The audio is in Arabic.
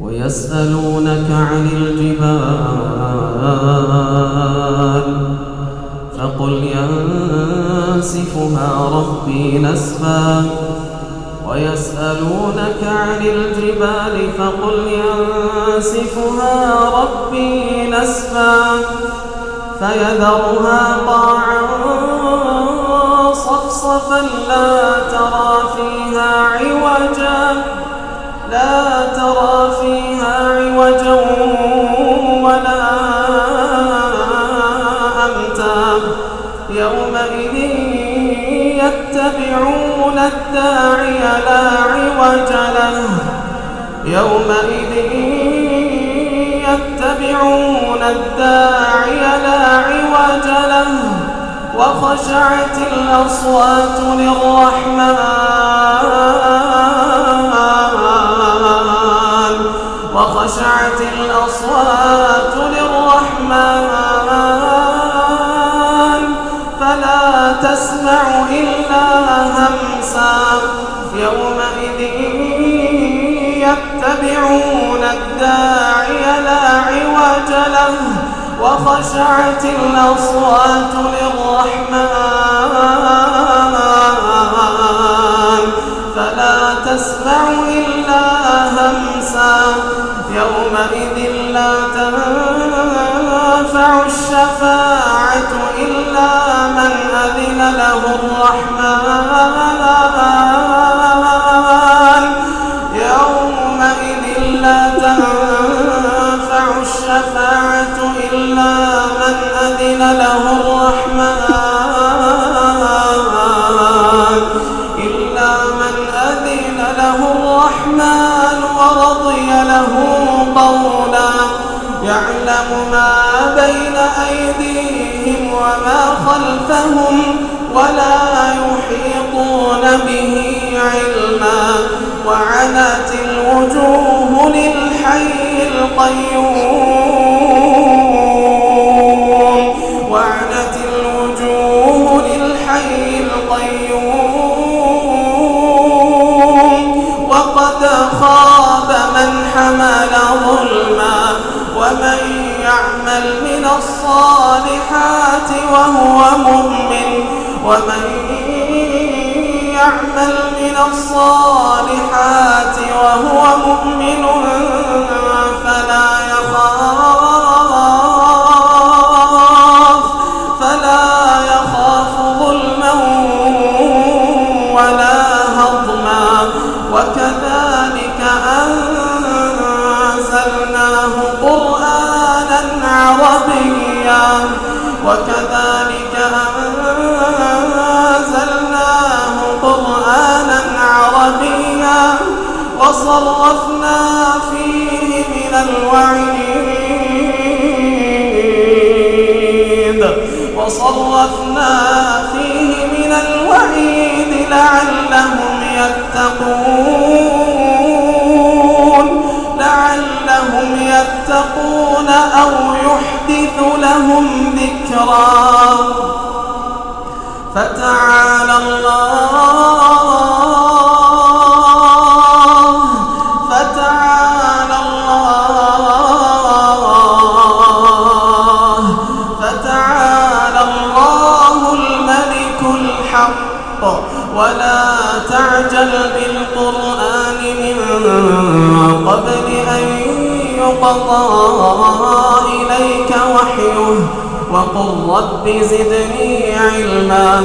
ويسألونك عن الجبال فقل ينسفها ربي نسفا ويسألونك عن الجبال فقل ينسفها ربي نسفا فيذرها قاعا صفصفا لا ترى فيها عوجا لا ترى فيها عوجا ولا أمتا. يومئذ يتبعون الداعي لا عوج له. يومئذ يتبعون الداعي لا عوج له. وخشعت الأصوات للرحمن تسمع إلا همسا يومئذ يتبعون الداعي لا عوج له وخشعت الأصوات للرحمن فلا تسمع إلا همسا يومئذ لا تنفع الشفاعة إلا له الرحمن يومئذ لا تنفع الشفاعة إلا من أذن له الرحمن. إلا من أذن له الرحمن ورضي له قولا يعلم ما بين أيديهم وما خلفهم. ولا يحيطون به علما وعنت الوجوه للحي القيوم. وعنت الوجوه للحي القيوم. وقد خاب من حمل ظلما ومن يعمل من الصالحات وهو مؤمن ومن يعمل من الصالحات وهو وصرفنا فيه من الوعيد. وصرفنا فيه من الوعيد لعلهم يتقون. لعلهم يتقون أو يحدث لهم ذكرا. فتعالى الله الحق ولا تعجل بالقرآن من قبل أن يقضى إليك وحيه وقل رب زدني علما